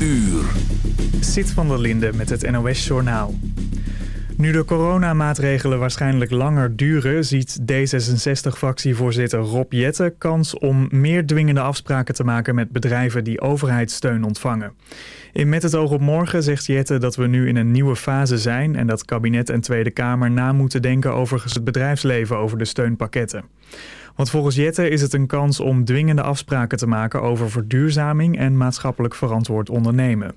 Uur. Zit van der Linde met het NOS-journaal. Nu de coronamaatregelen waarschijnlijk langer duren... ziet D66-fractievoorzitter Rob Jette kans om meer dwingende afspraken te maken... met bedrijven die overheidssteun ontvangen. In Met het oog op morgen zegt Jette dat we nu in een nieuwe fase zijn... en dat kabinet en Tweede Kamer na moeten denken over het bedrijfsleven over de steunpakketten. Want volgens Jette is het een kans om dwingende afspraken te maken over verduurzaming en maatschappelijk verantwoord ondernemen.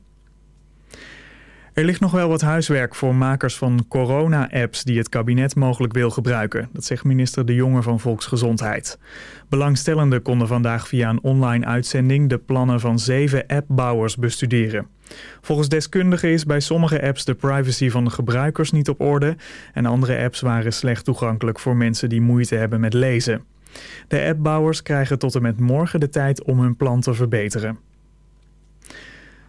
Er ligt nog wel wat huiswerk voor makers van corona-apps die het kabinet mogelijk wil gebruiken. Dat zegt minister De Jonge van Volksgezondheid. Belangstellenden konden vandaag via een online uitzending de plannen van zeven appbouwers bestuderen. Volgens deskundigen is bij sommige apps de privacy van de gebruikers niet op orde en andere apps waren slecht toegankelijk voor mensen die moeite hebben met lezen. De appbouwers krijgen tot en met morgen de tijd om hun plan te verbeteren.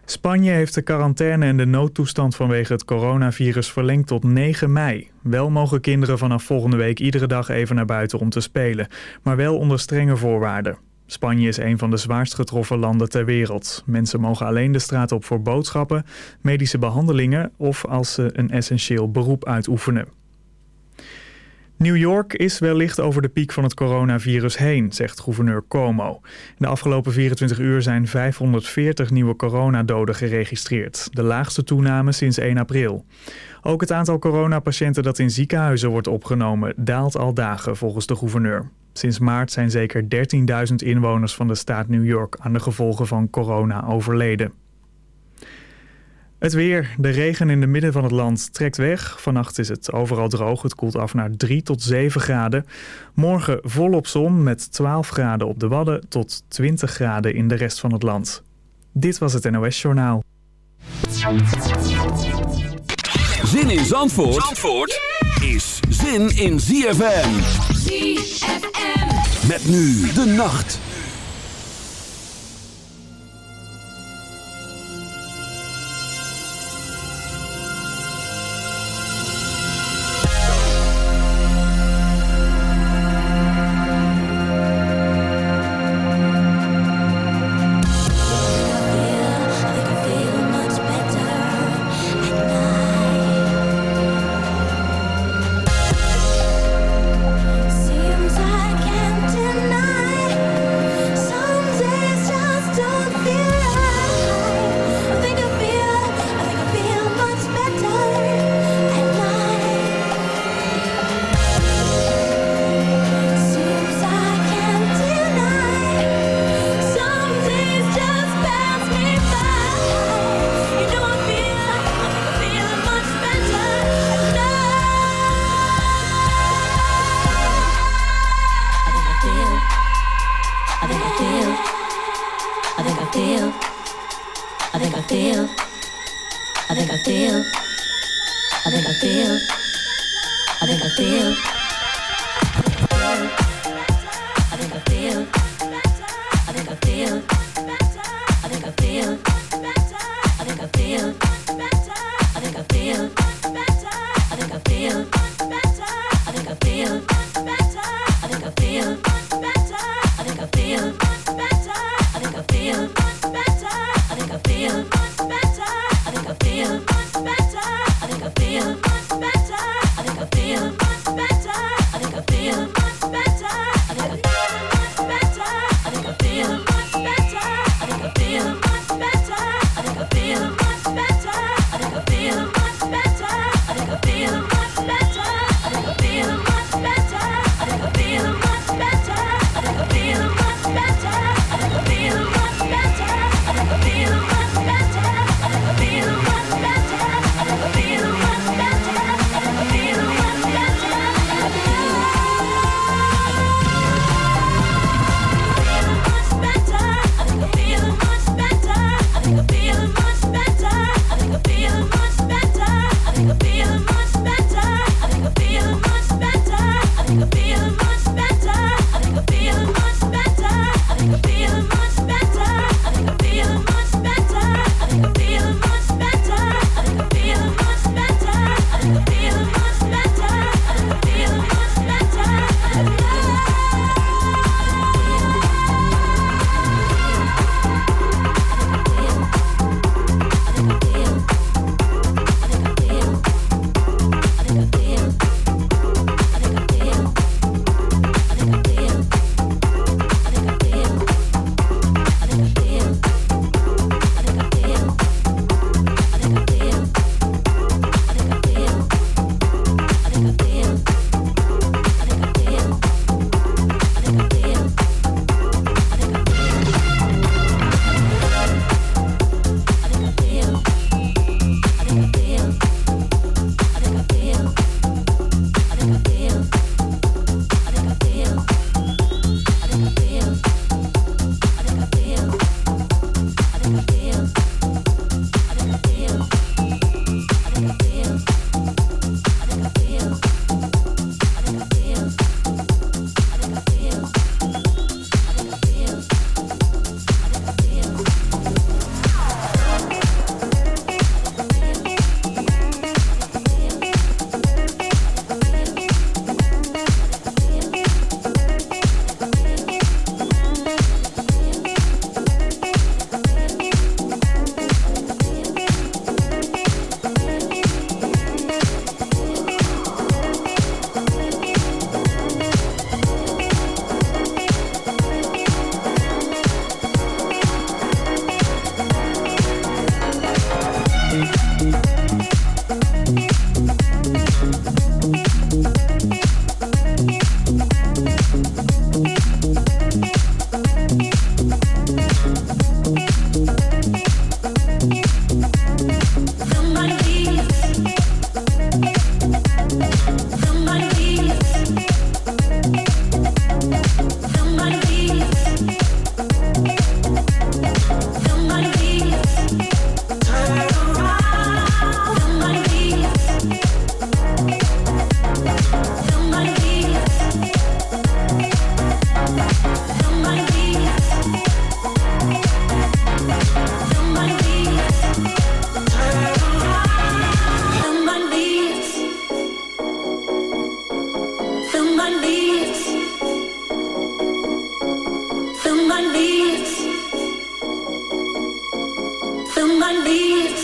Spanje heeft de quarantaine en de noodtoestand vanwege het coronavirus verlengd tot 9 mei. Wel mogen kinderen vanaf volgende week iedere dag even naar buiten om te spelen, maar wel onder strenge voorwaarden. Spanje is een van de zwaarst getroffen landen ter wereld. Mensen mogen alleen de straat op voor boodschappen, medische behandelingen of als ze een essentieel beroep uitoefenen. New York is wellicht over de piek van het coronavirus heen, zegt gouverneur Cuomo. De afgelopen 24 uur zijn 540 nieuwe coronadoden geregistreerd. De laagste toename sinds 1 april. Ook het aantal coronapatiënten dat in ziekenhuizen wordt opgenomen daalt al dagen volgens de gouverneur. Sinds maart zijn zeker 13.000 inwoners van de staat New York aan de gevolgen van corona overleden. Het weer. De regen in de midden van het land trekt weg. Vannacht is het overal droog. Het koelt af naar 3 tot 7 graden. Morgen volop zon met 12 graden op de Wadden tot 20 graden in de rest van het land. Dit was het NOS Journaal. Zin in Zandvoort, Zandvoort is zin in ZFM. ZFM. Met nu de nacht. feel much better. I think I feel much better. I think I feel Beat.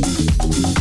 Thank you.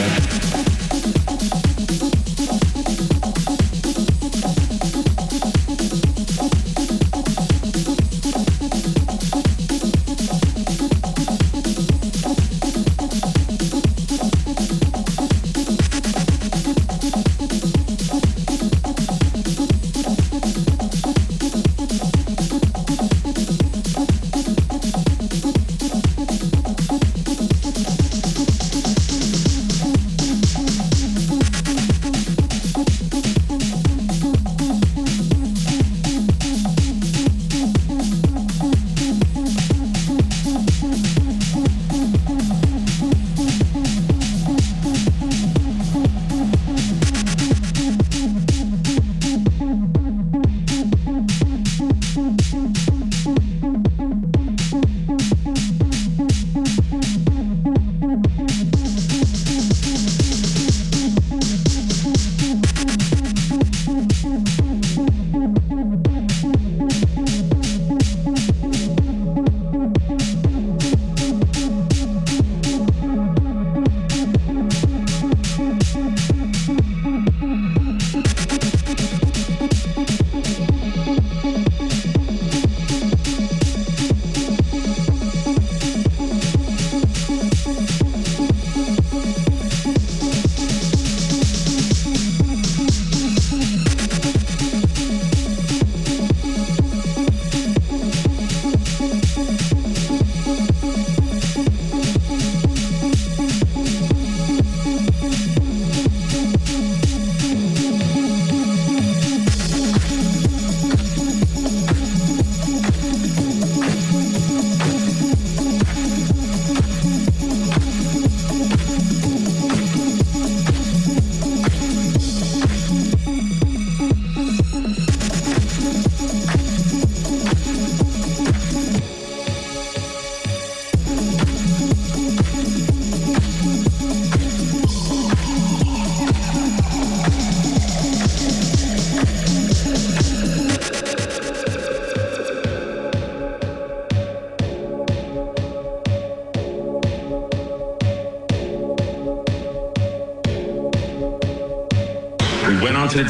To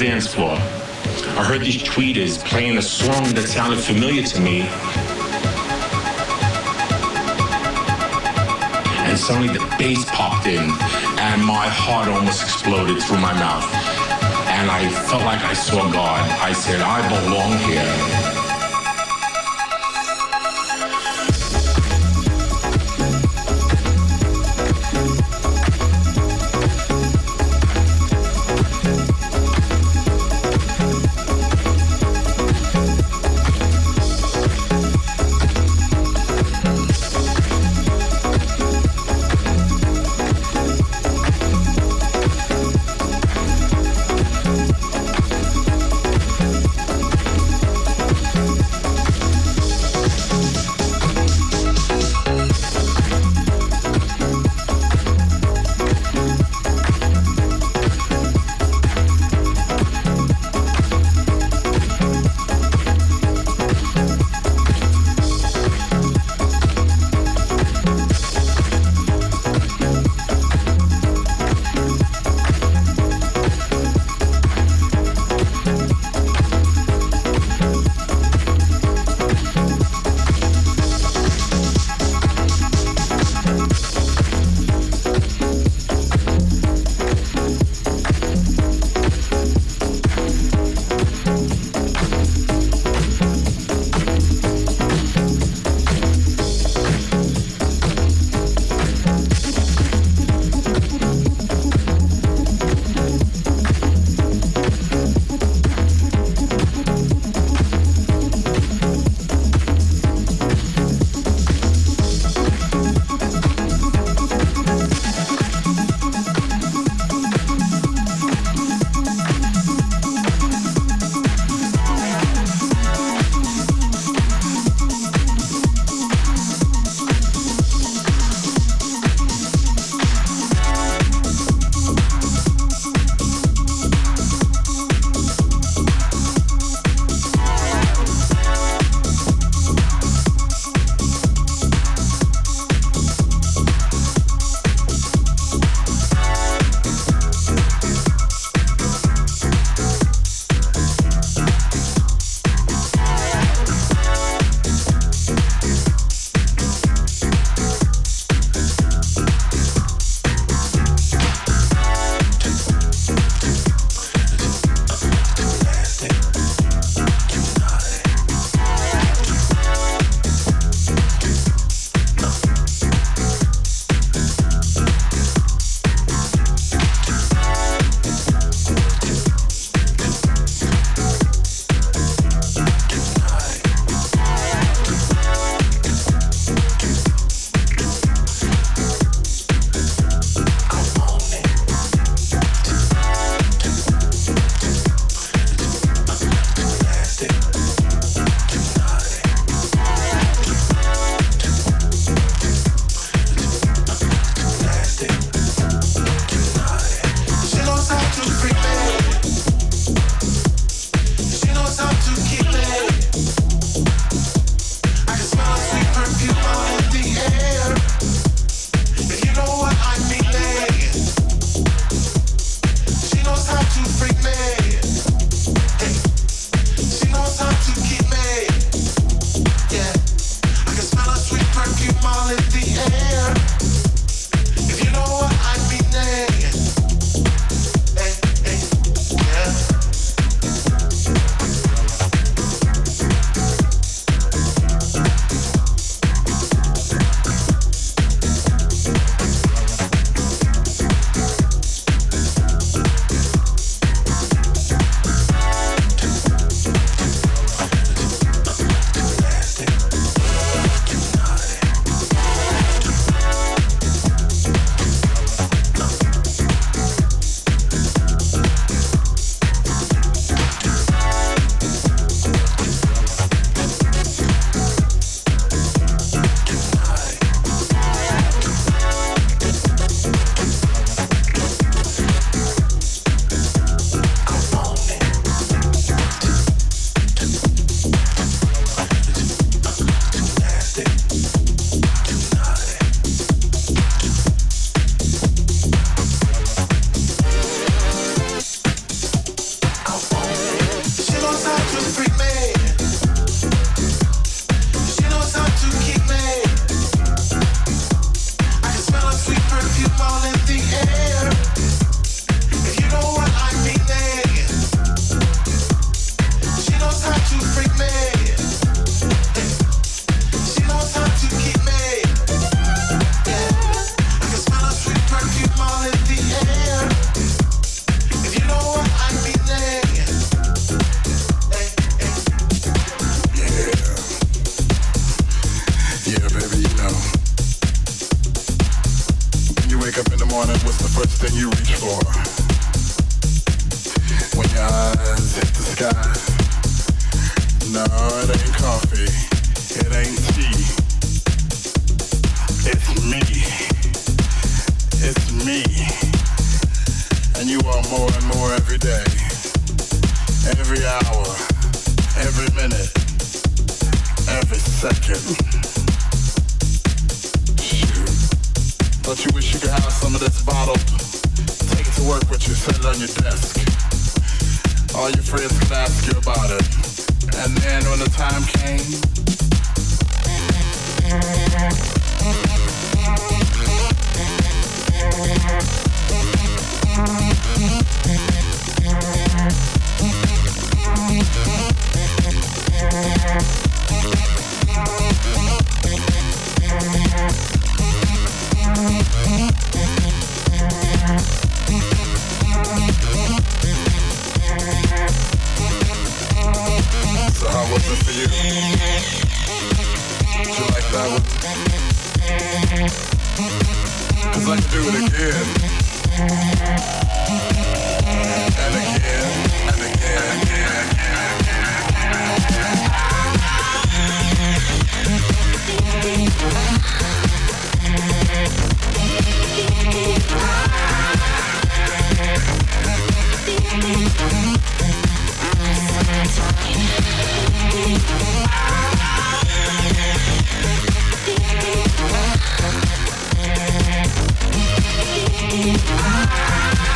dance floor. I heard these tweeters playing a song that sounded familiar to me. And suddenly the bass popped in and my heart almost exploded through my mouth. And I felt like I saw God. I said, I belong here. I wasn't for you? Would you like that one? Cause I could do it again. And again, and again, and again. Summertime. Ah.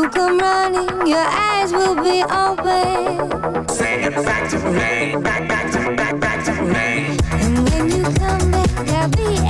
you come running, your eyes will be open. Say it back to me, back, back to me, back, back to me. And when you come back, I'll be.